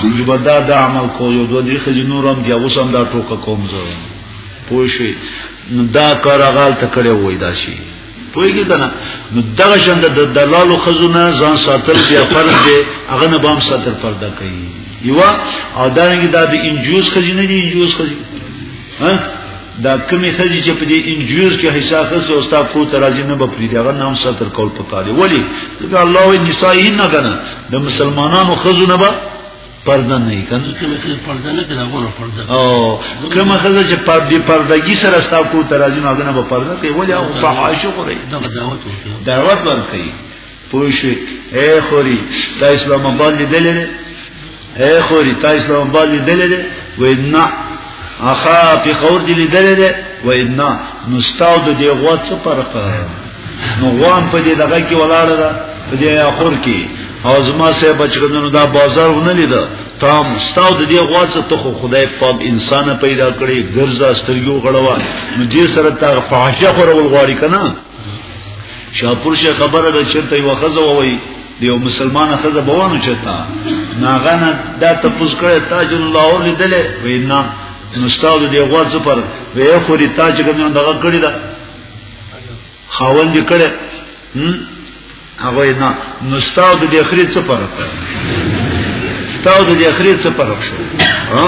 چې به دا د عمل کو یو دوه درې خځې نور هم بیا اوس هم دا ټوکه کوم زه پوه شئ نو دا کار هغه هلته کړی وای دا شي پوهېږي که نه نو دغه شان د دلالو ښځو نه ځان ساتل بیا فرض دی هغه نه به هم ستر پرده کوي یوه او دارنګې دا د انجوز ښځې نه دي انجوز ښځې دا کمی خزی چې په دې انجوز کې حصہ خسته او ستا کو ترازی نه بپری دا غن هم ستر کول پکار دی ولی دا الله وی نساء نه کنه د مسلمانانو خزو نه با پرده نه کنه کومه خزه پرده نه کنه غوړه پرده او کومه خزه چې پر دې پردګی سره ستا کو ترازی نه غنه به پرده کوي ولی او فحاشو کوي دعوت ورکړي پوه شئ اے خوري تا اسلام آباد لیدلې ده اے خوري تا اسلام آباد لیدلې ده وای نه اخا په خور دي لیدلې ده وای نه نو ستاو د دې غوا څه فرق نو غوام په دې دغه کې ولاړه ده په دې اخور کې او زما سه بچګندنو دا بازار ونه لیدا تام ستاو د دې غوا څه ته خدای پاک انسان پیدا کړي ګرځا سترګو غړوا نو دې سره تا فاحشه خورول غواړي کنه شاپور شه خبره ده چرته یو خزه وای دیو مسلمان خزه بوانو چتا ناغانه دا تپوس کړه تاج الله اور لیدل وینا نستاو دی غوا زپر وی خوري تاج کوم دغه کړی دا خاوند کړه هغه نه نو ستاو د اخري څه فرق ستاو د اخري څه فرق شو ها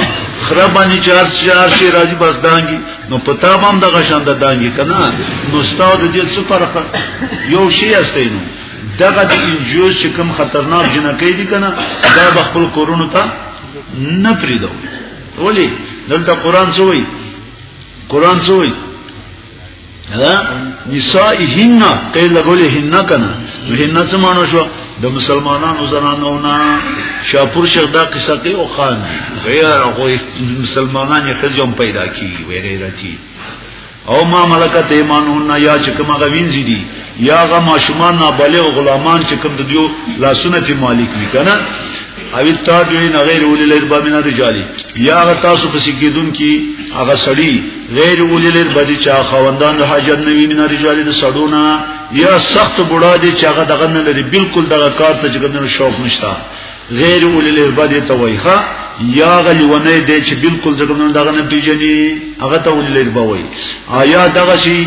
خرابانی چار چار شي راځي بس دانګي نو پتا هم د غشان د دانګي کنه نو ستاو د دې څه فرق یو شی استه نو دغه د انجیو چې کوم خطرناک جنکې دي کنه دا د خپل کورونو ته نه پریدو ولی دلته قران څه وایي قران څه وایي دا نسائهن قیل لګولې هن کنه هن څه مانو شو د مسلمانانو زنانو نه شاپور شیخ دا قصه کې او خان غیر هغه مسلمانان یې خځم پیدا کی ویری راتی او ما ملکت ایمانون یا چې کوم غوینځي دي یا غ ماشومان نابالغ غلامان چې کوم د دیو لاسونه په مالک وي کنه او التابعین غیر اولی الارباب من الرجال یا غ تاسو پسې کېدون کی هغه سړی غیر اولی لر بدی چا خواندان د حاجت نوی من رجال د سړونا یا سخت بوډا دی چې هغه دغه نه لري بالکل دغه کار ته جګندنو شوق نشتا غیر اولی لر بدی ته وایخه یا غلی ونه دی چې بالکل جګندنو دغه نه پیژني هغه ته اولی لر بوي آیا دغه شي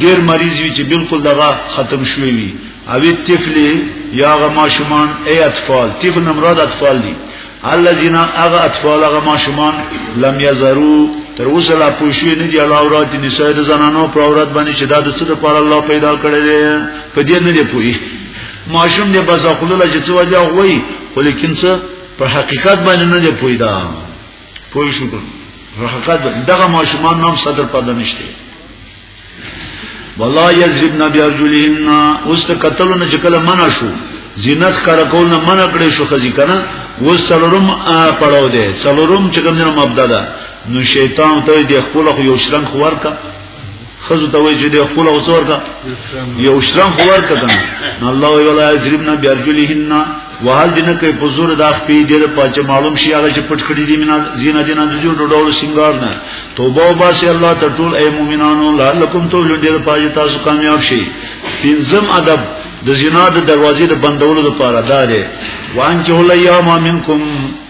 ډیر مریض وي چې بالکل دغه ختم شوی وي او طفل یا غما شومان ای اطفال طفل نمراد اطفال دي الذين اغا اطفال اغا ماشومان لم يزرو تر اوسه لا پوښی نه دی الله اورات دي نساء د زنانو پر اورات باندې چې دا د څه لپاره الله پیدا کړی دی په دې نه دی پوښی ماشوم دې بس خپل له چې وجه وای خو لیکن څه په حقیقت باندې نه دی پویدا پوښی په حقیقت دغه ماشومان نام صدر پدنشته ولا یذبنا بیرجلهن اوس ته قتل نه چکل منع شو زینت کار کول نه منع کړې شو خزي کنه و سلورم پړاو دی سلورم چې کوم نه مبدا ده نو شیطان ته د خپل خو یو شرنګ خور کا خزو ته وایي چې د خپل اوسور کا یو شرنګ خور کا کنه الله ولا یذبنا بیرجلهن وحال دینه کوي په زور د خپې ډېر پاچ معلوم شي هغه چې پټ کړی دی مینا زینا دینه د جوړ ډول سنگار نه توبه او باسي الله ته ټول اي مؤمنانو لعلکم تو ډېر پاج تاسو کامیاب شي پنځم ادب د زنا د دروازې د بندولو لپاره دا دی وان چې ولیا ما منکم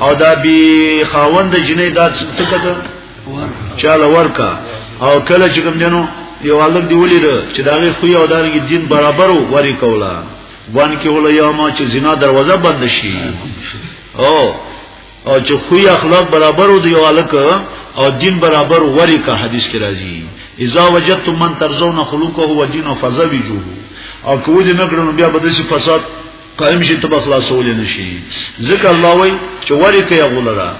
او دا بی خاوند جنې دا څه کته چاله ورکا او کله چې کوم جنو یو الګ دی ولید چې دا غي خو یو دانګي دین برابر وری کولا وان کې ولا یا ما چې زنا دروازه بند شي او او چې خو اخلاق برابر و دی الګ او دین برابر وری کا حدیث کې راځي اذا وجدتم من ترزون خلقه و دینه فزوجوه او کو دې نګړو بیا به د فساد قائم شي تب خلاصول نشي ذکر الله وای چې وری کوي غولرا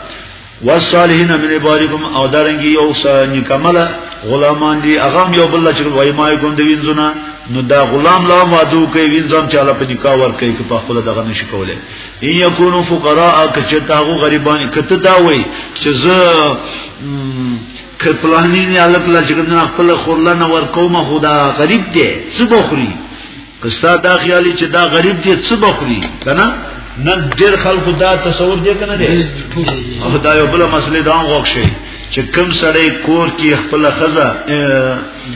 والصالحین من عبادکم او دارنګي یو سنی کمل غلامان دي هغه یو بل چې وای ما کوم دی وینځونه نو دا غلام لا وادو کوي وینځم چې الله په نکاح ور کوي په خپل دغه نشي کولای ان یکونو فقراء کچتاغو غریبان کته دا وای چې زه کپلانی نه الله تعالی چې خپل خورلنه ور کومه خدا غریب دی څه بخوري کستا دا خیالي چې دا غریب دې څه بخوري کنه نن ډېر خلکو دا تصور دی کنه دی او دا یو بل مسله دا غوښ شي چې کم سړی کور کې خپل خزه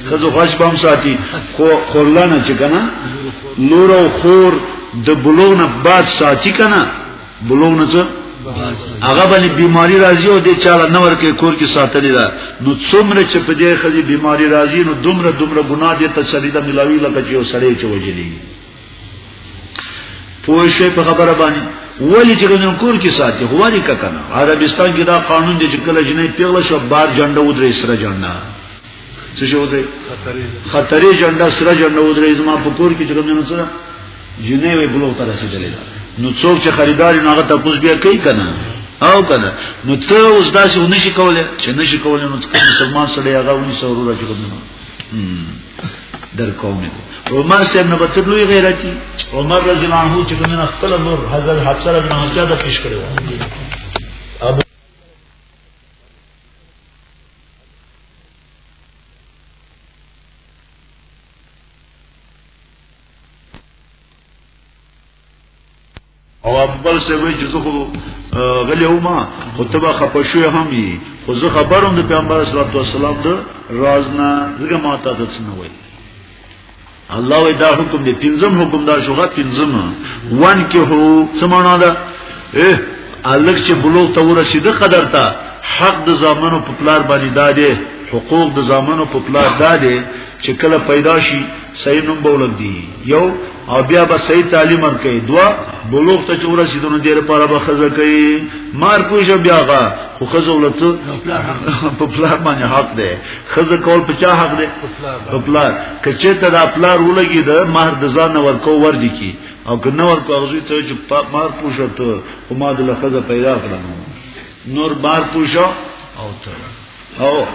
خزه خوښ بم ساتي خو خورلانه چې کنه نور او خور د بلونه بعد ساتي کنه بلوغ نه څه هغه باندې بیماری راځي او د چاله نور کې کور کې ساتلی دا نو څومره چې په دې خدي بیماری راځي نو دومره دومره ګناه دې ته سړی د ملاوي لکه چې یو سړی چې وجلی پوه شي په خبره باندې ولی چې کوم کور کې ساتي هو لري کنه عربستان کې دا قانون دی چې کله جنې پیغله شو بار جنډه ودرې سره جنډه څه شو دی خطرې جنډه سره جنډه ودرې زما په کور کې چې کوم نه څه جنې وې بلوغ ته رسیدلې نو څوک چې خریدار نه هغه تاسو بیا کوي کنه او کنه نو ته اوس داسې ونشي کولای چې نشي کولای نو ته مسلمان سره هغه ونی سره راځي کوم در کوم عمر سے ابن بطر لوی غیرتی عمر رضی اللہ عنہ چې کومه خپل نور حضرت حفصه رضی اللہ عنها ته پیش کړو او افضل سے وی چې زه غلی ومه خو تبا خپشو هم یي خو زه خبروم د پیغمبر صلی الله علیه وسلم د رازنا زګه ماته د څه نه وای الله وی دا حکم دی پنځم حکم دا شوغه پنځم وان کې هو څه معنا ده اه الک چې بلوغ ته ورسید قدر ته حق د زامنو په پلار باندې دا دی حقوق د زامنو په پلار دا دی چې کله پیدا شي صحیح نوم بولک دی یو او بیا به صحیح تعلیم ورکړي دوا بلوغ ته چور رسیدونه ډیر پاره به خزه کوي مار پوجا بیاغه خو خزه ولته په پلان باندې حق ده خزه کول په چا حق دی په پلار کچه ته دا پلار ولګي د مہر د ځان ورکو ور دي کی او که نو ورکو غزي ته چې په مار پوښو ته او ما د خزه پیدا کړم نور بار پوښو او ته او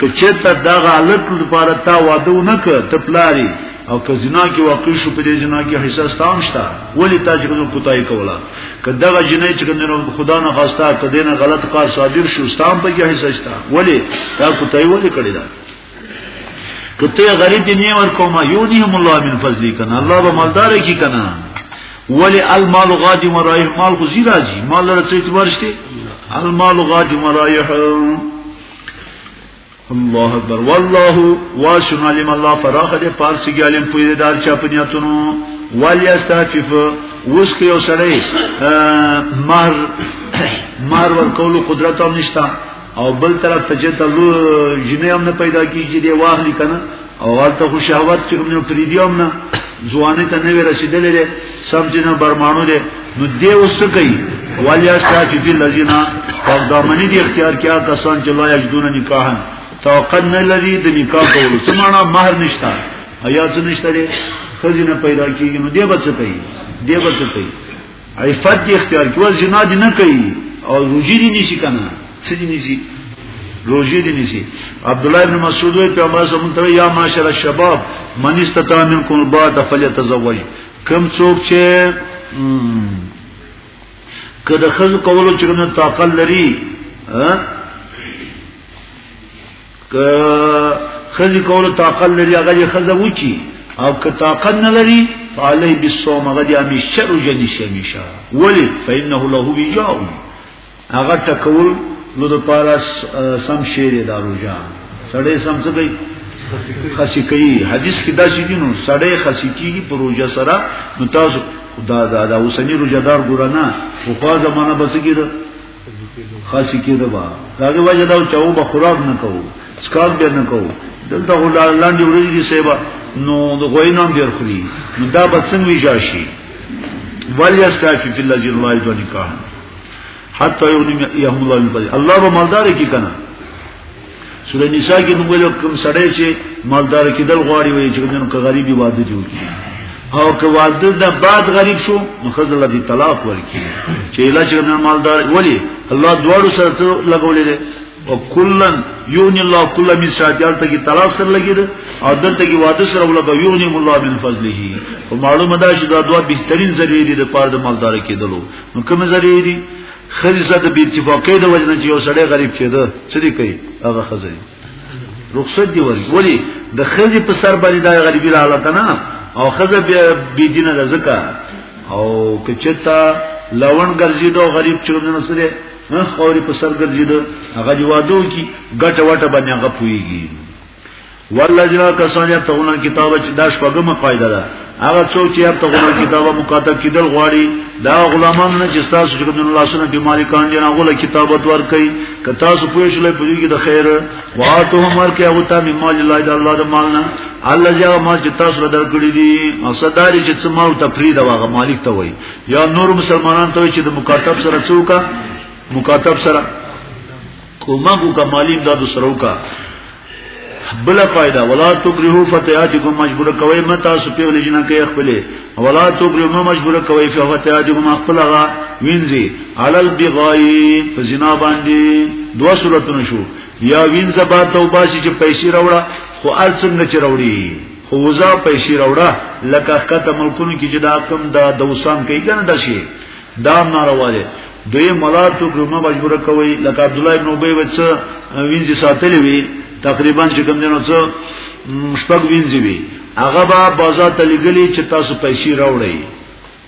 کچه ته دا غلط لپاره تا واده نه ک ته پلاری او که زنا کې واقع شو په دې زنا کې حصہ ستام شته ولی تاجرونو کوتای کولا که دغه جنې چې کنه خدا نه خواسته ته دینه غلط کار صادر شو ستام په کې حصہ شته ولی تا کو ته ولی کړی دا کته غریب دی نه ور کومه یونیهم الله من فضلی کنه الله به مالدار کی کنه ولی المال غادی مرایح مال خو زیرا جی مال لرته اعتبار شته المال غادی مرایح الله اکبر والله واسم علم الله فراخ دې فارسی کې علم پوی دار چا پنیاتونو والیستعفف اوس کې یو سړی مہر مہر ور کولو قدرت هم نشتا او بل طرف ته چې تاسو جنې هم نه پیدا کیږي دی واهلی کنه او ورته خو شهوت چې کوم پریدیوم نه ځواني ته نه رسیدلې ده سم چې نه برمانو ده نو دې اوس څه کوي ولیا ساتي فی الذین قدامنی دی اختیار کیا کسان چې لا یجدون نکاح توقد نه لري د نکاح کولو څه معنا مہر نشتا ایا څه نشته دې خزینه پیدا کیږي نو دې بچ کوي دې بچ کوي عفت دی اختیار کیو زنا دی نه کوي او روجی دی نشي کنه څه دی نشي روجی دی نشي عبد الله بن مسعود وی پیغمبر صلی الله علیه یا معاشر الشباب من استطاع منکم الباء فلیتزوج کم څوک چې کله خز کولو چې نه طاقت لري که خزی کولو طاقت لري هغه یې خزه وچی او که طاقت نه لري فعلی بالصوم هغه دی همیشه رو جنی شي همیشه ولی فإنه له وجاء هغه ټکول نو د پاره سم شیر دا روجا سړی سم څه کوي خسی کوي حدیث کې دا شي نو سړی خسی کیږي پر روجا سره نو تاسو دا دا دا اوسنی روجا دار ګورانه خو خوا زمانہ بس کېده خاصی کېده با داغه وجه دا چې او به خوراک نه کوو سکاک به نه کوو دلته غلار لاندې ورځي کې سیبا نو د غوینام ډیر خوري نو دا به څنګه ویجا شي ولی استافی فی الله جل الله دو نکاح حتی یغنی یهم الله الله به مالدار کی کنه سوره نساء کې موږ یو کوم سړی چې مالدار کېدل غواړي وي چې نن که غریبي واده جوړ کړي او که واده د بعد غریب شو نو خزل دي طلاق ورکړي چې علاج نن مالدار ولی الله دواړو سره لګولې ده او کلن یون الله کل من ساتیال ته کی طلاق سره لګید او دلته کی واده سره ولګو یون الله من فضله او معلومه ده چې دا دوه بهترین ذریعہ دي د پاره د مالدار کېدلو نو کوم ذریعہ دي خځې سره د بی اتفاقۍ د وجه نه چې یو سړی غریب کېده څه دی کوي هغه خځې رخصت دی وري ولی د خځې په سر باندې دا غریبی رااله نه او خځه بی دینه ده زکه او کچتا لون ګرځي دو غریب چرونه سره نه خوري په سر ګرځي دو هغه جوادو کی ګټه وټه باندې هغه پويږي والذین کسان یتقون الکتاب چې دا شپږمه قاعده ده هغه څوک چې یتقون الکتاب مکاتب کیدل غواړي دا غلامان نه چې تاسو چې د الله سره په مالکان دي نه غوله کتابت ور کوي که تاسو پوه شئ په دې کې د خیر واته مر کې او ته مال الله د الله د مال نه الله جا ما چې تاسو را درکړي دي مقصداري چې څه مال تفرید واغه مالک ته وای یا نور مسلمانان ته چې د مکاتب سره څوک مکاتب سره کومه کو کمالی امداد سره وکا بل فائدہ ولا تکرهو فتياتكم مجبور کوي متا سپي ولې جنا کوي خپل ولا تکرهو مجبور کوي فتياتكم خپل غا وینځي علل بغای فزنا باندې دوا صورتونه شو یا وینځه با توبه چې پیسې راوړه خو الڅنګه چې راوړي خوزا پیسې راوړه لکه کته ملکونو کې جدا کم دا دوسان کوي کنه دشي دا ناروا دي دوی ملا تو کومه مجبور کوي لکه عبد الله ابن ابي وڅ وینځي ساتلې وي تقریبا چې کوم دینو څو شپږ وینځي وي هغه با بازار ته لګلي چې تاسو پیسې راوړئ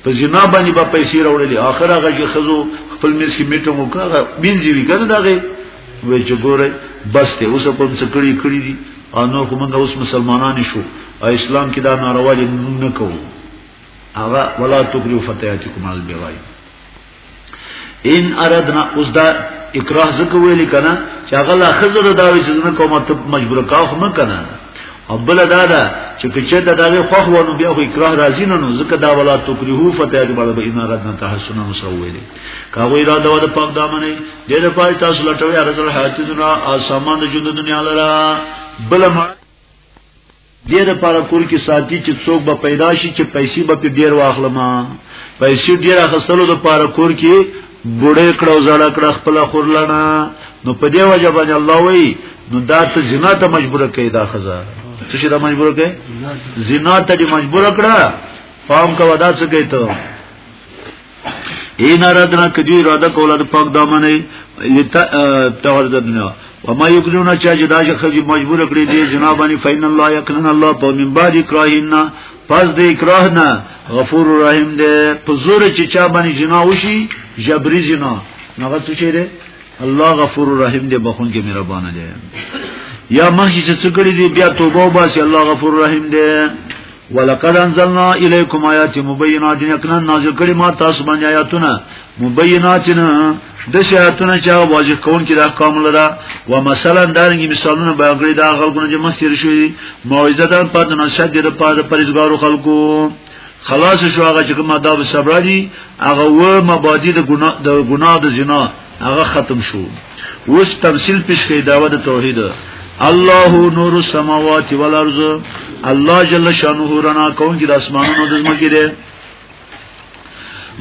په زنا باندې با پیسې راوړلې اخر هغه چې خزو خپل میز کې میټه مو کاغه وینځي وي کنه داغه وې چې ګوره بس ته اوس په څه کړی کړی دي انو خو موږ اوس مسلمانان شو اسلام کې دا ناروا دي نه کوو هغه ولا تکریو فتياتکم علی البغای ان اردنا اوس دا اکراه زکه ویل کنا چې هغه لا خزر دا وی چې زنه کومه ته مجبور کاو خو نه کنا او بل دا دا چې کچه دا دغه خو خو نو بیا خو اکراه راځي نه نو زکه دا ولا تکریو فتياتکم علی البغای ان اردنا تحسن مسویل کاغه اراده و د پاک دامنې د دې پای تاسو لټوي ارزل حاجتونه آسمان د ژوند دنیا لره بل ما دیر لپاره کور کې ساتي چې څوک به پیدا شي چې پیسې به په ډیر واخلم پیسې ډیر اخستلو لپاره کور کې بوډه کړو زړه کړ خپل خورلنا نو په دې وجه باندې الله وی نو دا ته زنا ته مجبور کړي دا خزا څه شي دا مجبور کړي زنا ته مجبور کړه فهم کا ودا څه کوي ته این ارادنا کدی اراده کوله د پاک دامنې لتا تغردنا وما یکلون چا چې دا خځې مجبور کړې دي جنابانی فین الله یقین الله په من بعد اکراهنا پس د اکراه نه غفور رحیم دې په زور چې چا باندې جنا وشي جبري جنا نغه څه چیرې الله غفور رحیم دې بخون کې مهربان دی یا مخکې چې څه کړی دی بیا توبه وباسي الله غفور رحیم دی ولقد انزلنا الیکم آیات مبینات یقینا نازل کړي ما تاسو باندې آیاتونه مبینات د شیاتونه چې واضح کون کې د احکام لره و مثلا دارنګي مثالونه بیان کړي دا خلکونه چې مخکې شوی موعظه ده په د نشد د پاره پرېزګارو خلکو خلاص شو هغه چې کومه دا به صبر دي هغه و مبادی د ګناه د ګناه د زنا هغه ختم شو اوس تمثيل پیش کړي داوه د توحید الله نور السماوات والارض الله جل شانه رنا کون کې د اسمانونو د زمکې ده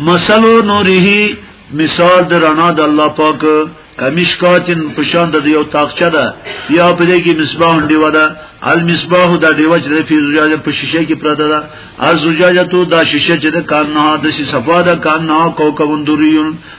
مثلو نوره مثال د رڼا د الله پاک کمشکاتن پشان د یو تاقچه ده یا په دې کې مصباح دیو ده المصباح د دیو چې د فیزوجاجه په شیشه کې پراته ده ازوجاجه تو د شیشه چې د کان نه د شي صفا ده کان نه کوکب اندوریون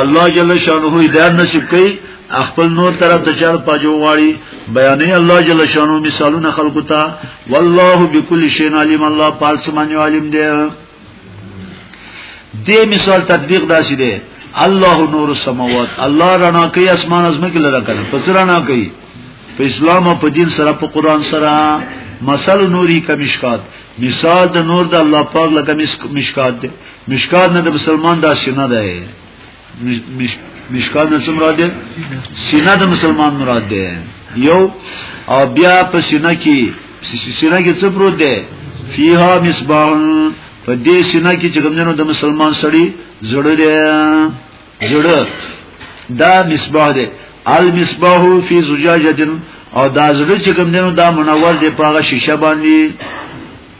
الله جل شانه هدایت نصیب کړي خپل نور طرف ته چل پجو غواړي بیانې الله جل شانه مثالونه خلقو ته والله بكل شيء عليم الله پالس معنی عالم دی دې مثال تطبیق داسې دی الله نور السماوات الله رڼا کوي اسمان از مکه لره کنه پس رڼا کوي په اسلام او په دین سره په قران سره مثال نوري کمشکات مثال د نور د الله پاک لکه مشکات دی مشکات نه د مسلمان دا سینه ده مشکات نه څه مراد ده سینه د مسلمان مراد ده یو او بیا په سینه کې سینه کې څه پروت ده فیها مصباح په دې سینه کې چې کومنو د مسلمان سړی زړه ده زړه دا مصباح ده المصباح فی زجاجه او دا زړه چې کومنو دا منور ده په هغه شیشه باندې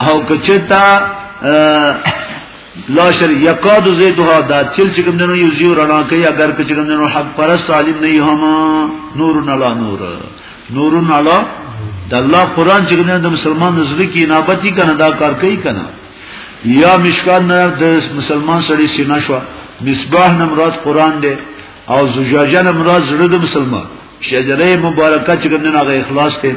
او کچتا لا شر یقاد زیتها دا چل چکم دنو یو زیو رنا کوي اگر که چکم دنو حق پرست عالم نه هم نور نلا نور نور نلا د الله قران چې د مسلمان نظر کې نابتی کنه دا کار کوي کنه یا مشکان نه د مسلمان سړی سینا شو مصباح نه مراد قران دی او زجاجه نه مراد زړه د مسلمان شجره مبارکه چې کوم نه اخلاص ته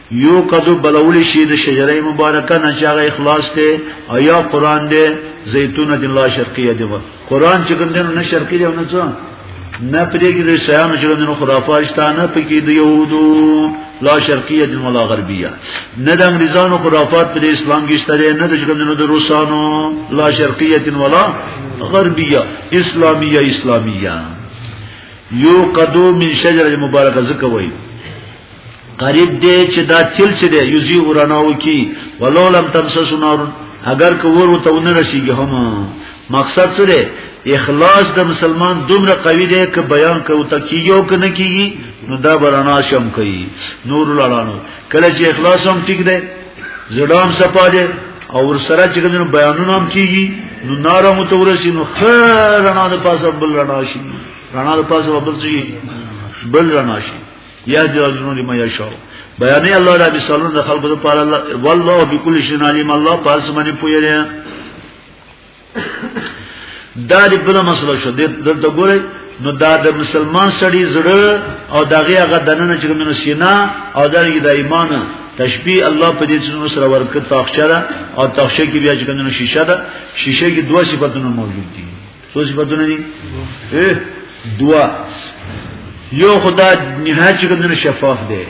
یو قدو بلول شي د شجره مبارکه نه چې هغه اخلاص دی او یا قران دی زیتونه د الله شرقیه دی قران چې کوم دی نه شرقی دی نه څه نه پرې کې د شیانو چې د خرافات شته نه پکې د يهودو لا شرقیه د ملا غربیه نه د انګریزانو خرافات پر اسلام کې شته نه د ژوندونو د روسانو لا شرقیه د ملا غربیه اسلامیه اسلامیه یو قدو من شجره مبارکه زکوي قریب دی چې دا تل چې دی یوزی ورناو کی ولولم تمسس نار اگر که ور وته ونه رسیږي هم مقصد څه دی اخلاص د مسلمان دومره قوی دی ک بیان کو ته کیو ک نه کیږي نو دا برنا شم کوي نور لاړانو کله چې اخلاص هم ټیک دی زړام سپاده او ور سره چې کوم بیانونه هم کیږي نو ناره متورسی نو خیر رڼا د پاسه بل رڼا شي رڼا د پاسه بل شي بل رڼا شي یا جوازونو لما یشاو بیانې الله را بسالون د خلقو لپاره الله والله بكل شيء عليم الله پاس باندې پوهه لري دا دې بل مسله شو د دلته ګورې نو دا د مسلمان سړي زړه او دغه هغه دننه چې کومه سینا او دغه د ایمان تشبیه الله په دې څنو سره ورکړ تاخچره او تاخچه کې بیا چې کومه شیشه ده شیشه کې دوه صفاتونه موجود دي څو صفاتونه دي دوا یو خدا نهایت چې کوم شفاف دی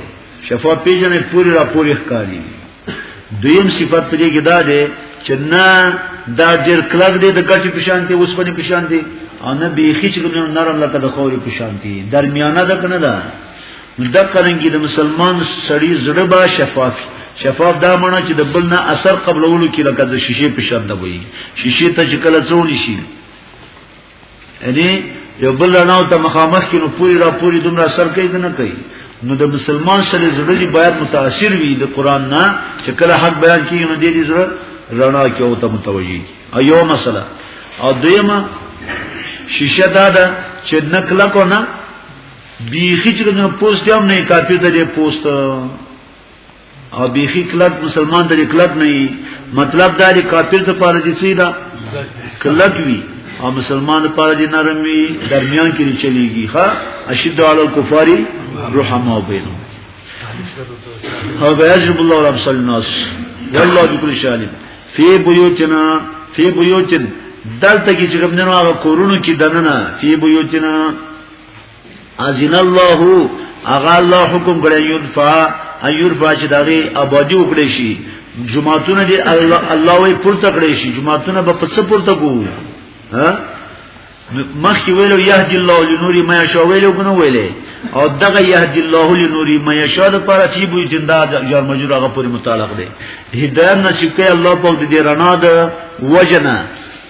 شفاف پیژنې پوری را پوری ښکاری دویم صفات پدې کې دا دی چې نه دا ډېر کلک دی د ګټي پشانتي اوس په پشانتي او نه بیخي چې کوم نرم لکه د خوري پشانتي درمیانه ده کنه ده دا قرنګي د مسلمان سړی زړه با شفاف شفاف دا معنی چې د بل نه اثر قبلولو کې لکه د شیشې په شان نه وي شیشې ته چې کله څونی شي یعنی یو بل نه ته مخامخ کې نو پوری را پوری دومره اثر کوي نه کوي نو د مسلمان سره زړه دی باید متاثر وي د قران نه چې کله حق بیان کیږي نو دې زړه رڼا کې او ته متوجي ایو مسله او دیمه شیشه دا ده چې نکله کو نه بیخی چې کوم پوسټ هم نه کافي ته دې پوسټ او بیخی کلک مسلمان ته کلک نه مطلب دا دی کافر ته پاره دي سیدا کلک وی او مسلمان ته پاره دي نرم وی درمیان کې چلیږي ها اشد علی الكفار رحمه بینهم او بیاجب الله رب صلی الناس والله بكل شان فی بیوتنا فی بیوتن دلته کې چې کوم نه هغه کورونو کې دننه فی بیوتنا ازین الله اغا الله حکم کړی یونفا ایورفا چې دغه آبادی وکړي شي جمعهتون دې الله الله وي پورته کړی شي جمعهتون به پڅ پورته کو ها مخکې ویلو یهدی الله لنوری ما یشاء ویلو کنه ویلې او دغه یهدی الله لنوری ما یشاء د پر چې بو جندا جار مجور هغه پوری متعلق دی هدایت نصیب کړي الله پاک دې رڼا د وجنه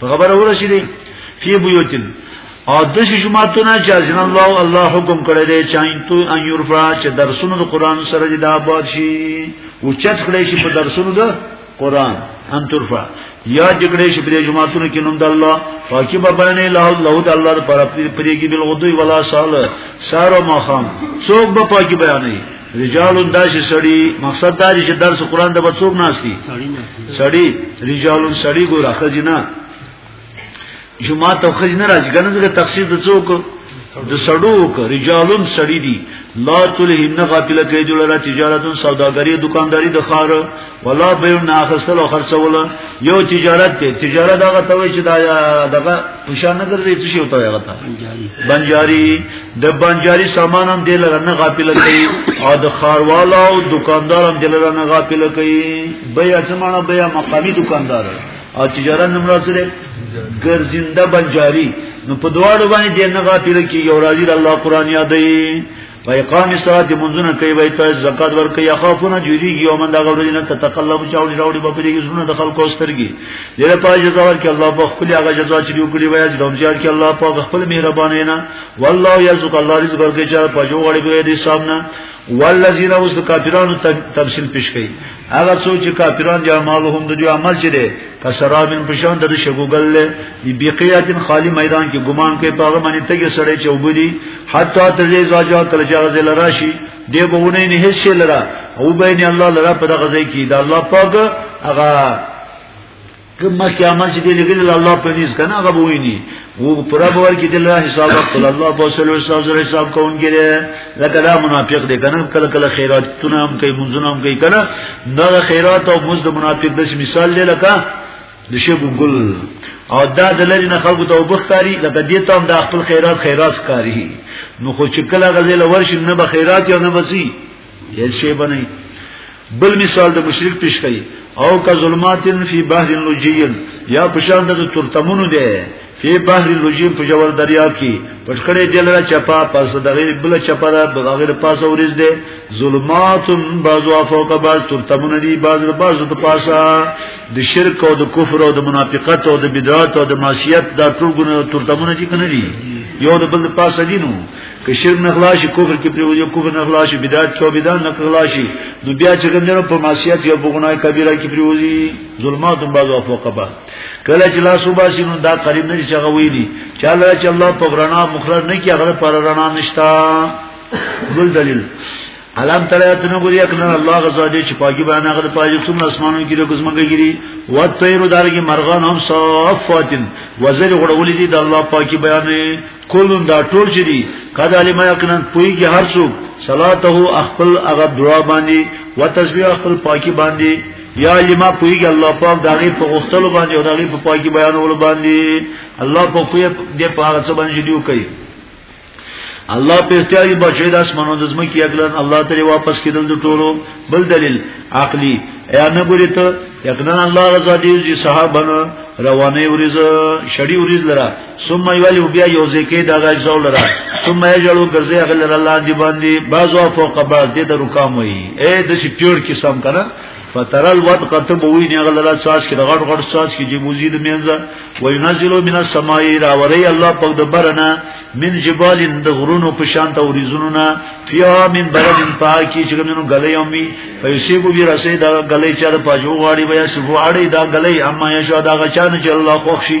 په خبره ورسېدي فی بیوتن او د شماتونه چې ازن الله الله حکم کړی دی چې انتو ان یورفا چې درسونو د قران سره د آباد شي او چت کړی شي په درسونو د قران ان ترفا یا جګړې شي په جماعتونو کې نوم د الله پاکي به بیان له الله د الله پر پریږي بل غدوی ولا سال سارو ماخام څوک به پاکي بیانې رجال داسې سړی مقصد دا دی چې درس قران د بڅوک ناشتي سړی رجال سړی ګور خزینه جمعه ته خزینه راځي ګنه څنګه تفسیر د څوک د سړو ک رجالون سړی دی لا تلهن غافل کې جوړه تجارتون سوداګری دکانداری د خار ولا به نه اخصل او خرڅول یو تجارت ته تجارت هغه ته وی چې دا دغه پوشان نه ګرځي څه شي وته هغه ته بنجاری د بنجاری سامان هم دل نه غافل کوي او د خاروالا او دکاندار هم دل نه غافل کوي بیا څه معنا بیا مقامی دکاندار او تجارت نه مراد سره ګرځنده بنجاری نو په دواړو باندې نه غافل کوي یو راځي الله قران یادې و اقام الصلاه منذنا کوي وای ته زکات ور کوي اخافونه جوړي یومن دا غوړي نه تتقلب چاوړي راوړي په دې کې زونه د خلکو سترګي دې په جزا ور کې الله په خپل هغه جزا چې یو کړی وای دوم جار کې الله په خپل مهرباني نه والله یرزق الله رزق ورکړي چې په جوړ غړي به دې صاحب نه والذین اوس کافرانو تفصیل پیش کړي هغه څو چې کافران یا مالهم د جو عمل چې ده کسرابن پشان د شګوګل له بیقیاتن خالی میدان کې ګمان کوي په هغه باندې تګي سړی چې وبدي حتی تر دې ځاجا کله چې غزل راشي دی به ونه نه هیڅ لرا او بین الله لرا په دغه ځای کې دا الله پاک هغه کوم مخکې عمل چې دی لګل الله په نيز کنه هغه ویني وو پر باور کې د الله حساب خپل الله په سلو حساب سره حساب کوونکی دی لکه دا منافق دی کنه کله کله خیراتونه هم کوي منځونه هم کوي کنه دا خیرات او مزد منافق د مثال دی لکه د شګو ګل او دا د لری نه خلکو ته وبخاري لکه دې ته هم د خپل خیرات خیرات کاری نو خو چې کله غزل ورشي نه به خیرات یا نه بسی یل شی بنئ بل مثال د مشرک پیش کړي او کا ظلماتن فی بحر لجین یا پشان د ترتمونو ده فی بحر لجین په جوړ دریا کې پټکړې دلرا چپا پس دغه بل چپا د بغیر پاس اوریز ده ظلمات بعضو فوق بعض ترتمونو دی بعض بعض د پاسا د شرک او د کفر او د منافقت او د بدعات او د معصیت دا ټول ګونه ترتمونو چې کنه دي یو د بل پاسه دینو که شرک نه خلاص شي کفر کې پریوځي کفر نه خلاص شي بدعت کې بدعت نه خلاص شي نو بیا چې ګندنه په معصیت یا په ګناه کبیره کې پریوځي ظلمات هم بعض افوقه با کله چې لاس وباسي نو دا قریب نه چې هغه ویلي چې الله چې الله په غرنا مخرج نه کې هغه پر رڼا نشتا بل دلیل علم ترى اتنو کو یک نه الله غزا دې چې پاکي باندې هغه پاجي څوم اسمانو کې د کوزمګه ګيري و طير دارګي مرغان هم صافاتن وزر غړولې دي د الله پاکي بیانې کولون دا ټول چې دي قد علم یقینا پویږي هر څوک صلاته خپل هغه دعا باندې او تسبیح خپل پاکي باندې یا لما پویږي الله پاک داغه په غختلو باندې او داغه په پاکي بیانولو باندې الله په خوې دې په هغه څه باندې دیو کوي الله په اختیاري بچي د اسمانو د زمکي اګلن الله تعالی واپس کیدل د ټولو بل دلیل عقلی یا نه ګوري ته یقینا الله رضا دی چې صحابه روانه ورزه شړی ورز لره ثم یلو بیا یو ځکه دا غي زول را ثم یجلو ګرځي غل الله دی باندې بازو فوق بعض دې د رکام وي اے د شي پیور قسم کنه فترل ود قطب وی نه غل الله ساس کې غړ غړ ساس کې جموزی د مینځه وینزلو من السماء را وری الله په د برنا من جبال د غرونو په شان ته اوریزونو نه فیا من بلد پاکی چې کومو غلې امي فیسیبو بی رسې دا غلې چر پاجو غاړي بیا سبو اړې دا غلې اما یشو دا غچان چې الله خوښي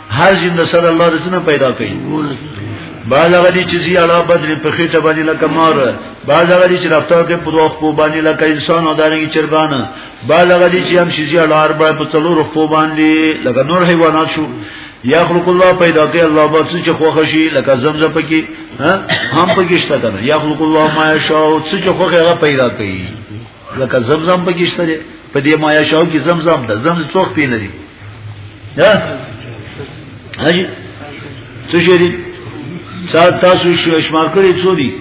هر زنده سره الله رزنه پیدا کوي باز هغه دي چې زی علا بدر په خېټه باندې لکه مار باز هغه دي چې رفتار کې په دوه خو باندې لکه انسان او دانګي چرګان باز هغه دي چې هم شي علا اربع په څلور خو باندې لکه نور حیوانات شو یخلق الله پیدا کوي الله به څه چې خوښ شي لکه زمزم پکې هم پکې شته کنه یخلق الله ما یشاء څه چې خوښ هغه پیدا کوي لکه زمزم پکې شته دی په دې مایا شاو کې زمزم ده زمزم څوخ پی لري ها هاجي څه شي دي تاسو شو شمار کړی څو دي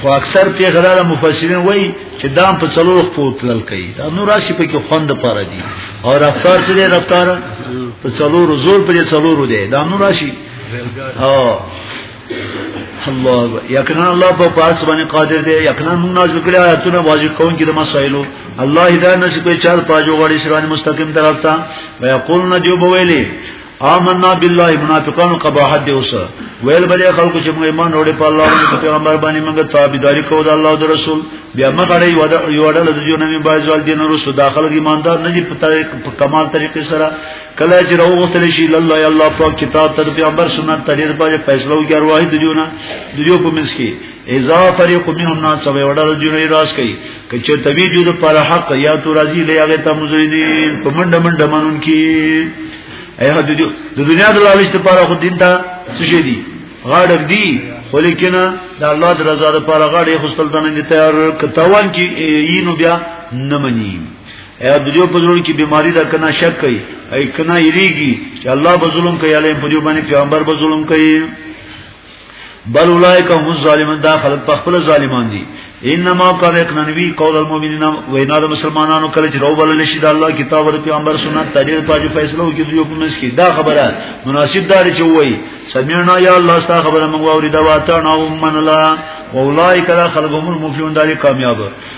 خو اکثر پیغلار مفسرین وای چې دام په څلور پوتلل کوي دا نو راشي په کې خوند پاره دي او رفتار چې رفتار په څلور زور په څلور دی دا نو راشي او الله یقینا الله په پاس باندې قادر دی یقینا موږ نازل کړی آیاتونه واضح کون کې د مسائلو الله هدایت نصیب کوي چار پاجو غړي شروان مستقیم طرف ته ويقولنا جو بویلی آمنا بالله منافقان قباحت دی اوس ویل بلې خلکو چې موږ ایمان وروړي په الله او پیغمبر باندې موږ تابعداري کوو د الله او رسول بیا موږ اړې یو ډول د جنوي بازوال دین رسو داخله ایماندار نه دي په کمال طریقې سره کله چې راو غوتل شي الله یا الله پاک کتاب تر پیغمبر سنت تدیر باندې فیصله وکړي ارواح د جونا د جو په منځ کې اذا فريق منهم ناس سوي وړل جوړي راس کوي کچه توی جو پر حق یا تو راضي لږه ته مزینین په منډه منډه مانون کی ایه د دنیا د لالچ لپاره خو دین ته څه شي دي غاړه دی خو لیکن د الله د رضا لپاره غاړه خپل دنه تیار کتوان کی یینو بیا نه منی ایا د دې په لور کې بیماری دا کنه شک کوي ای کنه یریږي چې الله به ظلم کوي علی په دې باندې پیغمبر به ظلم کوي بل اولائک هم ظالمون دا خلق په خپل ظالمان دي انما قال اقننوی قول المؤمنین وینا د مسلمانانو کله چې رو بل نشي د الله کتاب او پیغمبر سنت تدیر پاجو فیصله وکړي دوی په منځ کې دا خبره مناسب دار چې وایي سمعنا یا الله ستا خبره موږ اوري دا واته نو من الله اولائک دا خلق هم المفلحون دالي کامیاب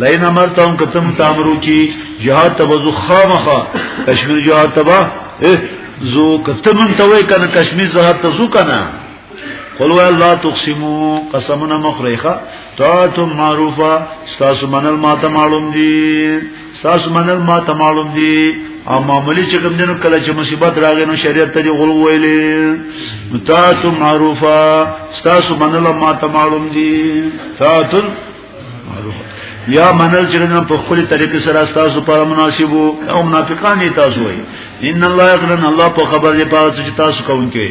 لئن امرتهم کتم تامرو کی جهاد تبزو خامخه کشمیر جهاد تبا زو کتم توي کنه کشمیر جهاد تزو کنه قل و الله تقسمو قسمنا مخریخه تاتم معروفه تاسو منل ما ته معلوم دي تاسو منل ما ته معلوم دي او معاملې چې کوم دینو کله چې مصیبت راغی نو شریعت ته غول ویلې تاسو معروفه تاسو منل ما ته معلوم دي تاسو یا منل چې نه په خپل طریقې سره تاسو لپاره مناسب او منافقان یې تاسو وایي ان الله یقرن الله په خبر دې پاو چې تاسو کوونکې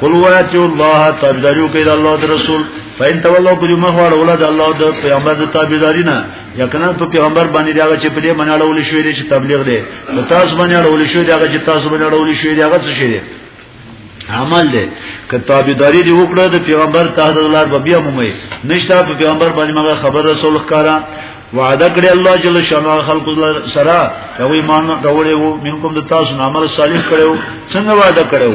قل وایت الله تابعداریو کوي د الله د رسول فین تولوا بجما هو اولاد الله د پیغمبر د تابعداري نه یقینا په پیغمبر باندې دا چې په دې مناړول شوې چې تبلیغ دی تاسو باندې اړول شوې دا چې تاسو باندې اړول شوې دا څه شي عمل دی که تابعداري دی وکړه د پیغمبر تحت الله په بیا مومي نشته په پیغمبر باندې مګه خبر رسول ښکارا وعده کړی الله جل شانه خلق سره یو ایمان راوړی وو منکم د تاسو نامر صالح کړو څنګه وعده کړو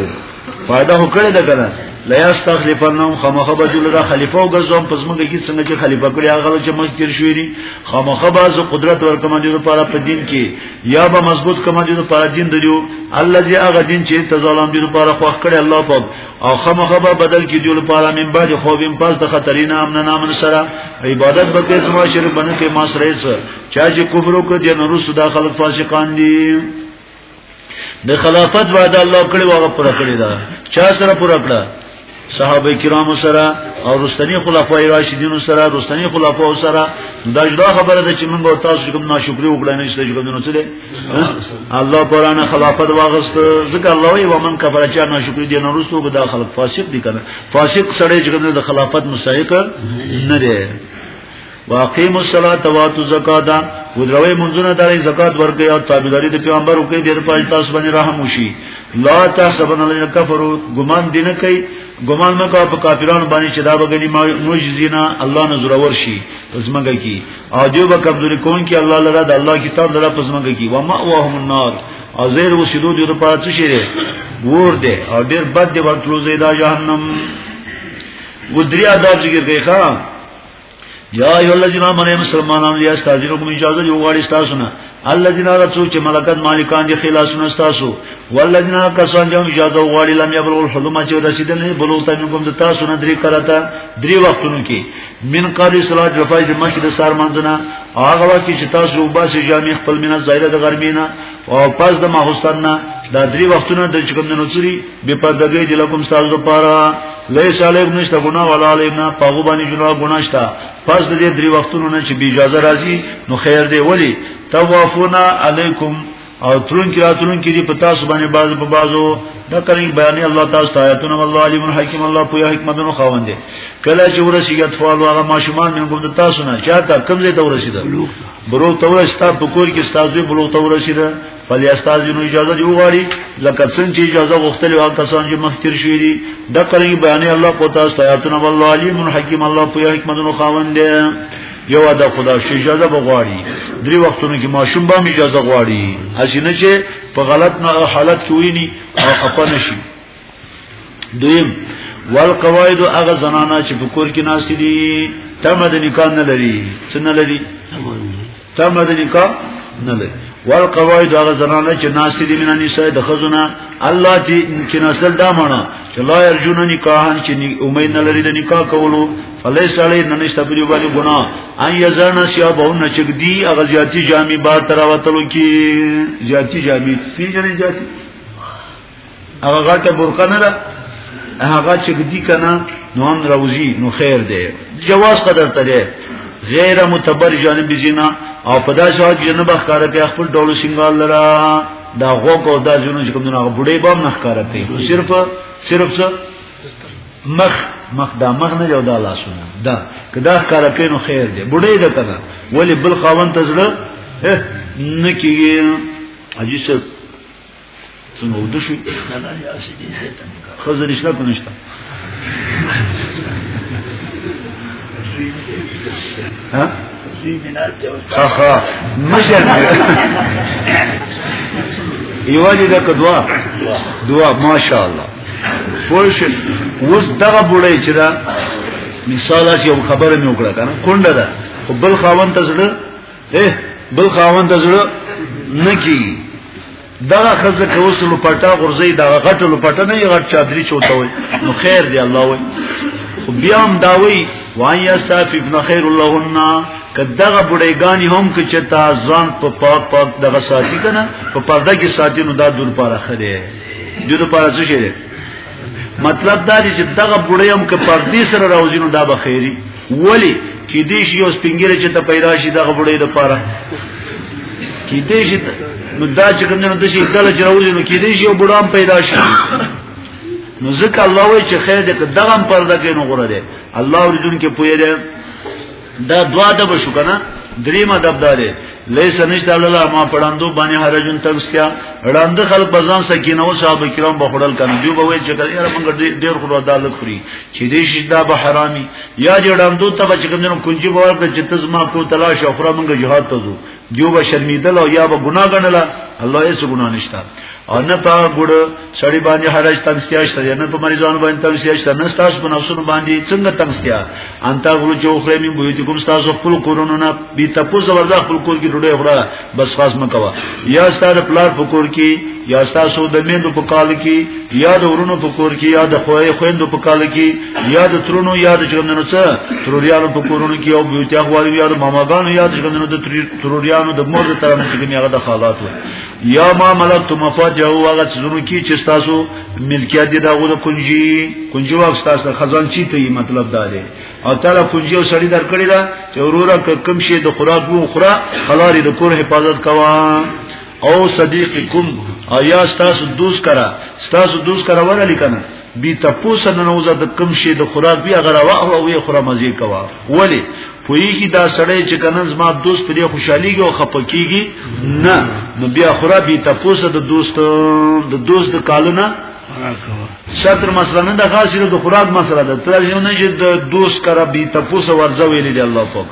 وعده وکړی دا کنه لا یستخلفنهم خامخبه جل را خلیفہ او ګرځوم پس موږ کی څنګه چې خلیفہ کړی هغه چې مخ تیر شوی دي خامخبه ز قدرت ورکمنه لپاره په دین کې یا به مضبوط کما دې لپاره دین دیو الله دې هغه دین چې ته ظالم دې لپاره خو کړی الله پاک او خامخا به بدل کې دې لپاره من بعد خو بیم پس د خطرین امن نامن سره عبادت به کې سما شرک بنه کې ما سره سره چا چې کفر وکړ دې نو رسو داخله فاسقان دي د خلافت وعده الله کړی واغه پر کړی دا چا سره پر کړی صحابه کرامو سره او رستنی خلفای راشدینو سره رستنی خلفاو سره دا جدا خبره ده چې موږ او تاسو کوم ناشکری وکړای نه چې کوم نه چلے الله قرآن خلافت واغست ځکه الله وی ومن کفر چا ناشکری دی نه رسو به دا خلک فاسق دي کنه فاسق سره چې کوم د خلافت مستحق نه دی واقیموا الصلاة واتوا الزکات ودروي منځونه دغه زکات ورکړي او تابعداري د پیغمبر وکړي د پاج تاسو باندې رحم وشي لا تحسبن الذين كفروا ګمان دینه کوي ګمان مکو په کافرانو باندې چې دا بګنی معجزینا الله نظر ورشي پسمګه کی او دیو به کمزوري کون کی الله لرا د الله کتاب لرا پسمګه کی و ماواهم النار او زیر وسیدو دیو په څه شي ور دي او ډیر بد دی ورتلو زیدا جهنم ودریا دا ذکر کوي ښا یا ایو الذین آمنوا مسلمانان لیا استاجرکم اجازه دی وغواړي تاسو نه الذین رسو چې ملکات مالکان دي خلاصونه تاسو والذین کسان چې اجازه وغواړي لم یبلغ الحلم چې رسیدل نه بلوغ ته کوم د تاسو نه درې کړه درې وختونو کې من قاری صلات رفای د مسجد سار منځنه هغه وخت چې تاسو وباسي جامع خپل مینه ظاهره د غرمینه او پس د ماغوستنا دا درې وختونه د چکم د نوڅري به پردګي د لکم ساز لپاره لیس علیکم نشته ګنا ولا علینا پاغو باندې جنا ګنا شته پس د دې درې وختونو نه چې بی اجازه راځي نو خیر دی ولی توافونا علیکم او ترون کې راترون کې دي په تاسو باندې باز په بازو دا کړي بیان الله تاسو ته آیاتونه الله علیم الحکیم الله په حکمتونو خاوند دي کله چې ورسیږي اطفال هغه ماشومان موږ د تاسو نه چاته کمزې ته ورسیدل برو تور شتا په کور کې استاذ برو تور شیدا فلی استاذ نو اجازه دی وغواړي لکه څنګه چې اجازه غوښتل او کسان چې مخکر شوی دي د قرنګ بیان الله کو تاسو آیاتونه والله علیم حکیم الله په حکمت نو خاوند دی یو دا خدا شي اجازه بغواړي درې وختونو کې ماشوم به اجازه غواړي هسې نه چې په غلط نه حالت کې ویني او خپه نشي دویم والقواعد هغه زنانه چې په کور کې ناشې دي تمه د نکاح نه لري څه نه لري تمه د نکاح نه لري والقواعد هغه زنانه چې ناشې دي من نساء د خزونه الله چې چې نسل دا معنی چې لا يرجون نکاحن چې امید نه لري د نکاح کولو فلیس علی نه نشته په باندې ګناه ان یزرنا سیابون چې دی هغه زیاتی جامع بار تراوتلو کې زیاتی جامع سپین جامع زیاتی هغه غټه برقه نه ده هغه چې دی کنه نو هم روزي نو خیر دی جواز قدر ته دی غیر متبرجن بزنا او په داسې حال کې نه بخاره په خپل ډول سنگال لرا دا غوګ او دا جنو چې کوم نه بډې به نه ښکارا په صرف صرف څه مخ مخ دا مخ نه یو دا لاسونه دا کدا ښکارا په نو خیر دی بډې ده کنه ولی بل خاون تزړه نه کیږي اجي څنګه وته شو نه نه یا سې دې ته خزه رښتا کو نشتا ها خخا مشر یوازې دا کدوا دوا ماشاء الله پوه شئ اوس دغه بوړی چې دا مثال اسی یو خبره مې وکړه کنه کونډه ده خو بل خاوند ته زړه ايه بل خاوند د زړه نه کیږي دا خزه کوسلو پټا غرزي دا غټلو پټا نه غټ چادري چوتا وي نو خیر دی الله وي خو بیا هم دا وي وایا صاف ابن خیر اللهن کداغه بډایګانی هم که چتا ځان په پاک پاک دغه ساتي کنه په پرده کې ساتي نو دا دور پاره خره دې دور پاره څه شي مطلب دا دی چې دغه بډای هم که پردي سره راوځي نو دا به خیری ولی کې دې شي اوس پنګره چې ته پیدا شي دغه بډې د پاره کې دې شي نو دا چې کوم نه د شي کله چې راوځي نو کې دې شي او بډام پیدا شي نو ځکه الله وایي چې خیر دې دغه پرده کې نو غره دې الله ورجون کې پوهه دې دا دوا د بشو کنه دریمه دبدارې لیس نشته الله ما پړاندو باندې هرجن تبسکیا وړاند خلک بزان سکینه او صاحب کرام به خړل کنه دی به وای چې کله یاره موږ ډیر خو عدالت خوري چې دې شیدا به حرامي یا دې وړاندو ته چې کوم جن کنجي به ورته چې تزما کو تلاش او خره موږ جهاد ته ځو دیو به شرمیدل او یا به ګناه غنل الله یې څه ګناه نشته او نه په ګړ سړی باندې حرج تنګستیا شته نه په مریضانو باندې تنګستیا شته نه تاسو په نفسونو باندې څنګه تنګستیا انت غلو چې خو مې بوې چې کوم تاسو خپل کورونو نه بي تاسو زبردا خپل کور کې ډوډۍ خورا بس خاص مکوا یا ستاره پلار په کور کې یا تاسو د میندو په کال کې یا د ورونو په کور کې یا د خوې خويندو په کال کې یا د ترونو یا د چرندونو څخه تروریانو په کورونو کې او بیوتیا غوالي یا د ماماګانو یا د چرندونو د تروریانو د مور تر منځ کې هغه د خالات یا ما ملکتم مفاتیح او هغه څونو کی چې تاسو ملکیت دي داغه د کنجي کنجي واک تاسو خزانچی ته مطلب دا دی او تعالی کنجي او سړی درکړی دا چې وروره کم شي د خوراک وو خورا خلاري د کور حفاظت کوا او صدیقکم او یا تاسو دوست کرا تاسو دوست کرا ولا لیکنه بی تپوس نه نوزه د کم شي د خوراک بیا غره واه او وی خوره مزه کوا ولی پویږي دا سړی چې کنن زما دوست پرې خوشحاليږي او خپکیږي نه نو بیا خورا بي تاسو د دوست د دوست د کالونه شطر مسله نه د غاسره د خوراک مسله ده تر یو نه چې د دوست کرا بي تاسو ورځو ویلې دی الله پاک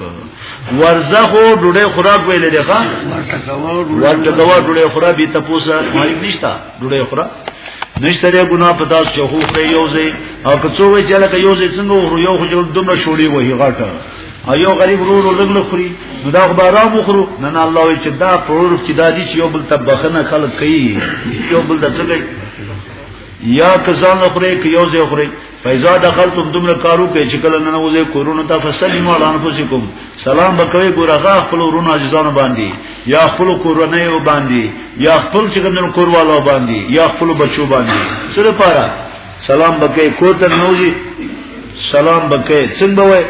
ورځه خو ډوډۍ خوراک ویلې دی ښا ورته کوا ډوډۍ خوراک بي تاسو مالک نشتا ډوډۍ خورا نشته دی ګنا پتا چې خو خو یوځي او که څو وی چې لکه یوځي څنګه ورو یو خو جوړ دومره شوړي وهي غاټه ایو غریب ورو ورو لګل خوري نو دا خو بارام خورو نه نه الله چې دا پرور چې دادی چې یو بل تبخنه خلق کوي یو بل د څه یا کزان خوري که یوځي خوري فیضا دخلتم دومره کارو کې چې کله نن وځي کورونو ته فسلموا علی انفسکم سلام بکوي ګورغه خپل ورونو عزیزانو باندې یا خپل کورونه یو باندې یا خپل چې کوم کوروالو باندې یا خپل بچو باندې سره پاره سلام بکې کوتر نوځي سلام بکې څنګه وای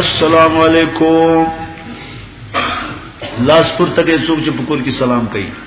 السلام علیکم لاس پر تکې څوک چې پکور کې سلام کوي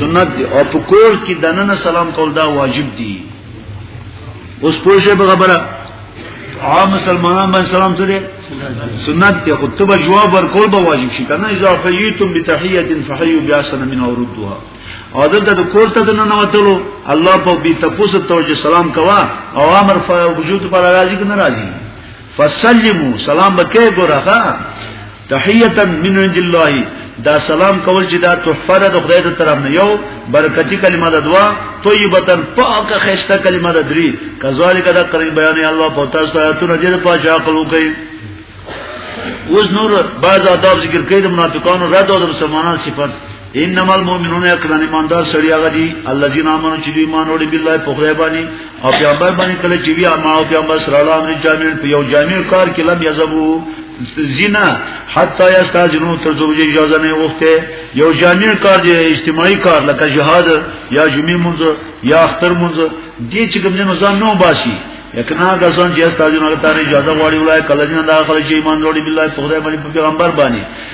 سنت دی او په کور کې دننه سلام کول دا واجب دی اوس پوه شئ په خبره عام مسلمانان باندې سلام سره سنت دی خو ته جواب ورکول به واجب شي کنه اذا فیتم بتحیه فحیوا بیاسن من اوردها او دلته د کور ته د ننوتلو الله په بي تفوس توجه سلام کوا او امر وجود پر راضي کنه راضي فسلمو سلام بکې ګورخه تحیتا من عند الله دا سلام کول چې دا تحفه ده د خدای تر طرف نه یو برکتی کلمه ده دوا طیبتن پاکه خسته کلمه ده درې کذالک دا قرین بیان الله په تاسو ته اتونه دې په شا عقل وکي اوس نور بعض آداب ذکر کړي د منافقانو رد او د مسلمانانو صفات انما المؤمنون یقینا ایماندار سړي هغه دي الذين امنوا چې ایمان وروړي بالله په خدای باندې او پیغمبر باندې کله چې بیا ما او پیغمبر صلی الله علیه وسلم په یو جامع کار کې لم یذبو زنا حتا یستاجنو تر زوجه اجازه نه وخته یو جامع کار دی اجتماعي کار لکه جهاد یا جمعې منځ یا اختر منځ دې چې کوم نه ځان نو باسي یکنا کسان چې استاجو نه تاره اجازه غواړي ولای کله جن داخله شي ایمان وروړي بالله په خدای باندې په پیغمبر باندې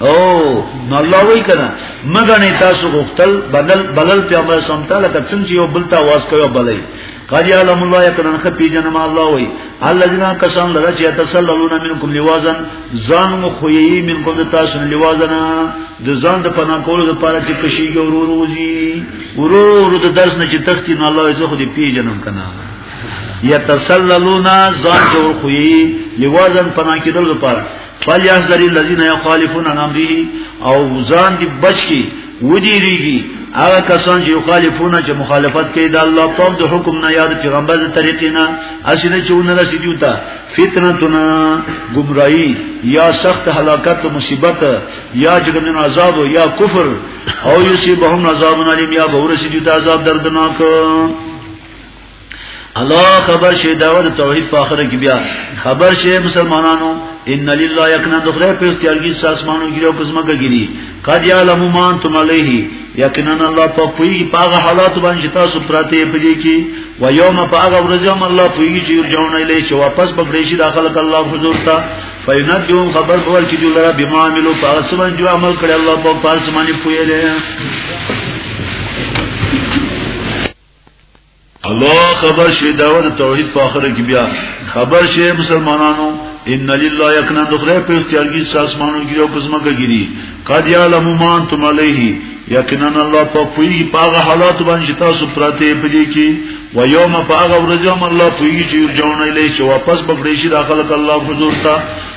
او نو الله وی کنه مګنه تاسو غختل بدل بلل پیغمبر سم تعالی ته څنګه یو بلتا واس کوي بلای قد يعلم الله يقرن خفي جنم الله وي الذين كسان لرا چې تسللون منكم لوازا ځان مو خويي منكم تاسو لوازا د ځان د پناه کولو لپاره چې کشي ورور وځي ورور د درس نه چې تختی نه الله زه خو دې پیجنم کنه یتسللون ځان جوړ خوې لوازن پنا کېدل لپاره فلیحذر الذین یخالفون عن امره او ځان دی بچی ودیریږي هغه کسان چې مخالفونه چې مخالفت کوي د الله پاک د حکم نه یاد پیغمبر د طریقې نه اسنه چونه رسیدو ته فتنتنا گمراهی یا سخت هلاکت او مصیبت یا جګندن عذاب یا کفر او یصيبهم عذاب علیم یا به رسیدو ته عذاب دردناک الله خبر شي دا د توحید په اخره کې بیا خبر شي مسلمانانو ان لله یقنا دخره په استیالګي ساسمانو کې او قسمه کوي قد یعلم ما انتم علیه یقینا الله په پوی په هغه حالات باندې تاسو پراته پدې کې و یوم په هغه ورځ هم الله پوی چې ورجون الی چې واپس به پرې شي داخله الله حضور ته فینبیهم خبر بول کې دوی لره بما عملو په هغه څه باندې عمل کړی الله په پارسمانه پوی دی الله خبر شي داوود توحید په اخر کې بیا خبر شي مسلمانانو ان لله یکنا دخره په استیاګی ساسمانو کې او پزما کوي قد یعلم ما انتم علیه یقینا الله په پوی په هغه حالات باندې تاسو پراته پدې کې و یوم په هغه ورځ هم الله پوی چې ورجون الیه چې واپس بغړې شي داخله الله حضور ته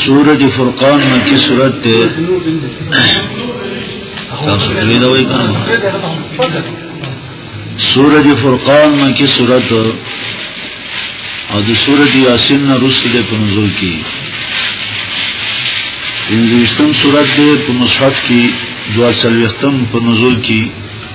سورت فرقان میں کی سورت تے سورت فرقان میں کی سورت اور جو سورت یاسین نہ رس دے پنزول کی انگلستم سورت دے پنسحت کی جو اصل وختم پنزول کی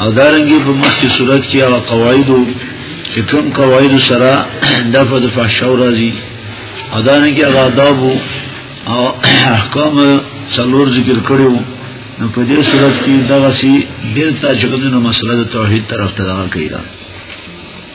او دارنګي په مخکې صورت کې هغه قواعد چې کوم قواعد سره دغه د فحشا راځي او دارنګي هغه آداب او احکام څلور ذکر کړو نو په دې صورت کې دغه سي بیرته چې کومه مسله د توحید طرف ته راغلی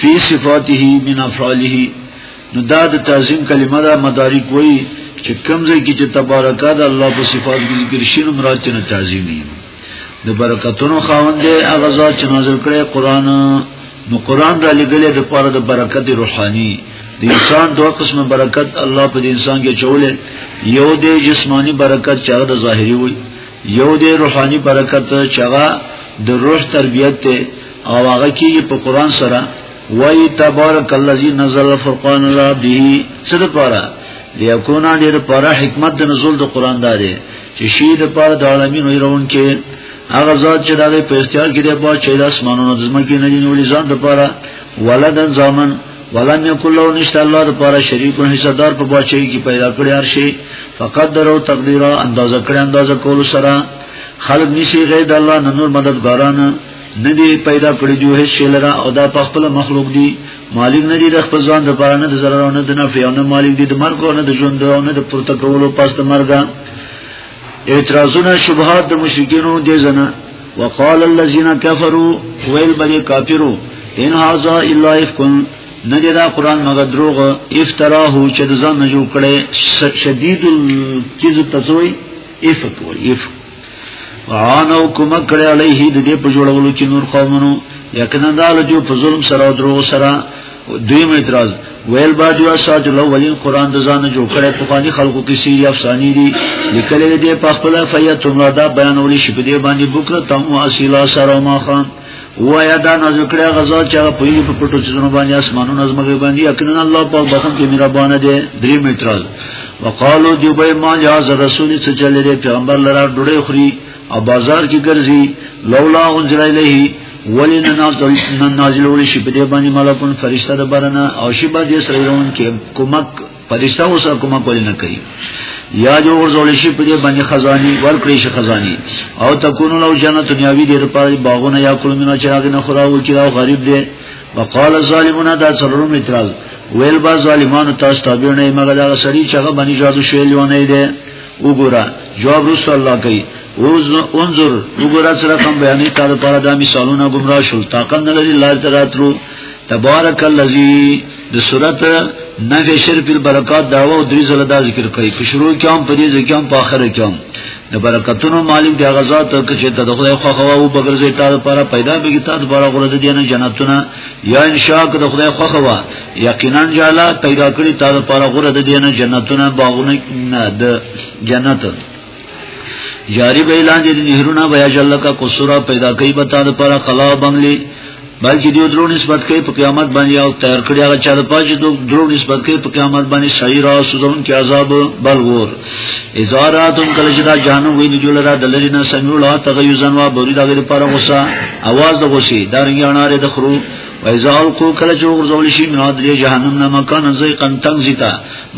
فی صفاته من افعاله نو دا د تعظیم کلمه دا مدارک وای چې کمزې کې چې تبارک د الله په صفات کې ذکر شین مراد چې تعظیم دی د برکتونو خاوند دی هغه ذات چې نازل کړي قران نو قران را لګلې د پاره د برکت روحاني د انسان دوه قسمه برکت الله په انسان کې چولې یو د جسمانی برکت چې د ظاهري وي یو د روحاني برکت چې د روح تربیت ته او هغه کیږي په قران سره وای تبارک الذی نزل الفرقان لا به څه لپاره لیکونا دې لپاره حکمت د نزول د قران داري چې شی د لپاره د عالمینو ایرون کې هغه ذات چې دغه په اختیار کې دی با چې د اسمانونو د زمکې نه دی نوړي ځان د لپاره ولدن ځامن ولم یکل له نشته الله د لپاره شریک او حصہ دار په بچی کې پیدا کړی هر شی فقط درو تقدیر اندازه کړی اندازه کول سره خلق نشي غیر د الله نور مددګاران نه دی پیدا کړی جو هیڅ شی لره او دا په خپل مخلوق دی مالک نه دی د خپل ځان د پاره نه د ضرر نه د نفع نه مالک دی د مرګ نه د ژوند نه د پورته کولو پس د مرګ اعتراضونه شبهات د مشرکینو دی زنه وقال الذين كفروا ويل بل كافروا ان هذا الا افكن ندی دا قران مگر دروغ افتراه چې د ځان نه جوړ کړي شدید الکذب تزوی افک وی افک وعانو کومک کړی علیه د دې په جوړولو کې نور قومونو یقینا دا لجو په ظلم سره او درو سره دویم اعتراض ویل با جو اساج لو ولین قران د ځان جوړ کړی په باندې خلکو کې سی افسانی دي لیکل دې په خپل فیت تمرا دا بیانول شي په دې باندې بکره تم او اصیلا سره ما خان وایا دا نازل کړی غزا چې هغه په یوه په پټو چیزونو باندې اسمانونو از مغرب باندې یقینا الله په بخښن کې مهربان دی درې میتراز وقالو دی به ما یا رسول څه چلې دی پیغمبر لرا ډوړې خوري او بازار کې ګرځي لولا انزل الیه ولی نه نازل ولی شي په دې باندې ملکون فرشتہ د برنه او شی باندې سره یون کې کومک پرشتہ او سره کومه کول نه کوي یا جو ورزول شي په دې باندې خزاني ورکړي شي خزاني او تکونو لو جنت نیاوی دې لپاره باغونه یا کول مینه چې هغه نه خوراو چې او غریب دې وقال الظالمون دا څلورم اعتراض ویل با ظالمانو تاسو تابع نه مګر دا سړي چې هغه باندې جادو شوی لیونه دې وګوره جواب رسول الله کوي انظر وګوره سره کوم بیانې تا لپاره دا مثالونه گمراه شول طاقت نه لري لار تراترو تبارک الذی د صورت نفی شرف البرکات داوا او درې زله دا ذکر کوي په شروع کې هم په دې ځکه هم په آخر کې هم د برکتونو مالک دی غزا ته چې د خدای خو خو او بغیر زې تاسو لپاره پیدا به کی تاسو لپاره غره دې نه جنتونه یا ان شاء الله د خدای خو خو یقینا جالا پیدا کړی تاسو لپاره غره دې نه جنتونه باغونه د جنت جاری به اعلان دې نهرونه بیا جلکا قصورا پیدا کوي به تاسو لپاره قلا بنگلي بلکې دیو درو نسبت کوي په قیامت باندې او تیار کړی هغه چا د پاج درو نسبت کوي په قیامت باندې شعیر او سوزون کې عذاب بلور ازاراتم کله چې دا جهنم ویني جوړ را د لری نه سمو لا تغیزن وا بری دا غیر پر غوسه आवाज د غوسی دا رنګاناره د خرو وایزال کو کله چې ورزول شي نو د جهنم نه مکان زې قن تنگ زیتا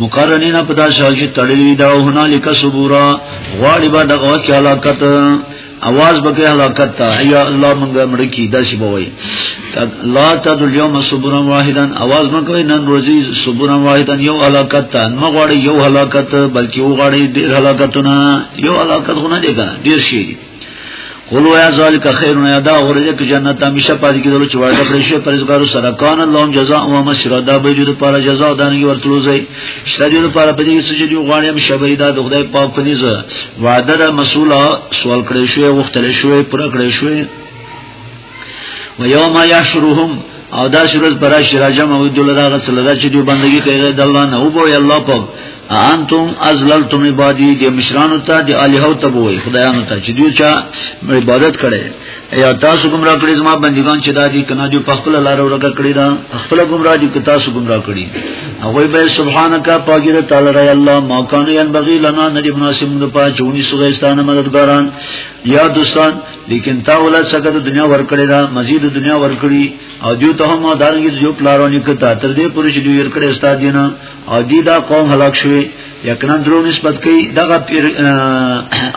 مقرنینا پتا شاجی تړلی دا هنالک صبورا غواړي با دغه کې علاقت اواز بکې هلاکت ته یا الله مونږ مړکی داسې بوي لا تدل یوم صبرا واحدا اواز مکوې نن ورځې صبرا واحدا یو هلاکت ته نه غواړي یو هلاکت بلکې و غواړي ډېر هلاکتونه یو هلاکت خو نه دی کنه ډېر شي قول ویا ذالک خیر نه دا اورځه کې جنت همیشه پاتې کیدل چې وعده کړی شي پرېزګارو سره کان الله جزاء و مسرا دا به جوړ پر جزاء دانګي ورتلو ځای شته دې لپاره په دې سجدي غواړي هم شبري دا د خدای پاک په نيزه وعده د مسول سوال کړی شوی وختل شوی پر کړی شوی و یوم یحشرهم او دا شرز برا شراجم او دل را غسل را چې دی بندگی کوي د الله نه او بو الله پاک انتم ازللتم عبادی د مشرانو ته د الہو ته بوې خدایانو ته چې دوی چا عبادت کړي ایا تاسو گمراه کړی زما بندگان چې دا دي کنه جو په خپل لار ورګه کړی دا خپل گمراه دي که تاسو گمراه کړی هغه به سبحانك پاګیر تعالی رای الله ما کان ينبغي لنا ندی مناسب نه پا چونی سوګستان مددګاران یا دوستان لیکن تا ولا څنګه د دنیا ورکړی دا مزید دنیا ورکړي او دیو ته هم دارنګي جو پلارونه کته تر دې پوری چې دوی ورکړی استاد دینه او دی دا قوم هلاک شوی یقینا درو نسبت کوي دغه پیر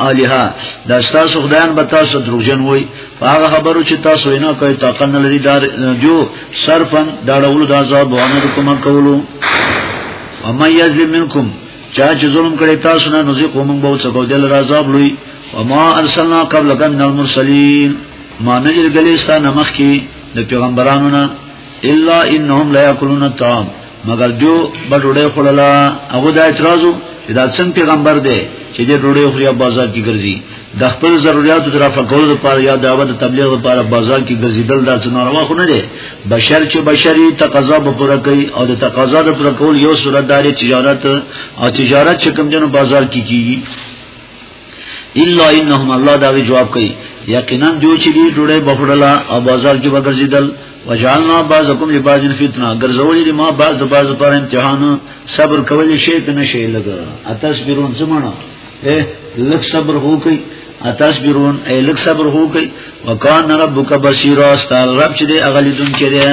الها دا تاسو خدایان به تاسو دروژن وای هغه خبرو چې تاسو نه کوي طاقت نه لري دار جو صرفا دا ډول د عذاب باندې کومه کولو اما یظلم منکم چا چې ظلم کړی تاسو نه نزي قوم به څه کو دل عذاب لوی وما ارسلنا قبل من المرسلین ما نجل گلیستان مخی د پیغمبرانو نه الا انهم لا یاکلون الطعام مګر دیو به ډوډۍ خوړله هغه دا اعتراض چې دا څنګه پیغمبر دی چې دې ډوډۍ خوري بازار کې ګرځي د خپل ضرورتو تر فقول لپاره یا دعوت تبلیغ لپاره بازار کې ګرځیدل دا څه ناروا خو نه دی بشر چې بشري تقاضا به پوره کوي او د تقاضا د پوره کول یو صورت داري تجارت او تجارت چې کوم جنو بازار کې کیږي الا انهم الله دا جواب کوي یقینا جو چې دې ډوډۍ بخړلا او بازار کې وګرځیدل وجعلنا بعضکم لبعض فتنه ګرځولې دي ما بعض د بعض پر امتحان صبر کولې شي کنه شي لګا اتصبرون زمانہ اے لک صبر هو کوي اتصبرون اے لک صبر هو کوي وکان ربک بصیر استال رب چې دی اغلی دن کې دی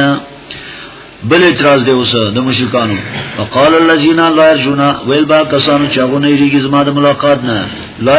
بل اعتراض دی اوس د مشرکانو وقال الذين لا يرجون ويل با کسانو چې غو نه ریږي زما د ملاقات نه لا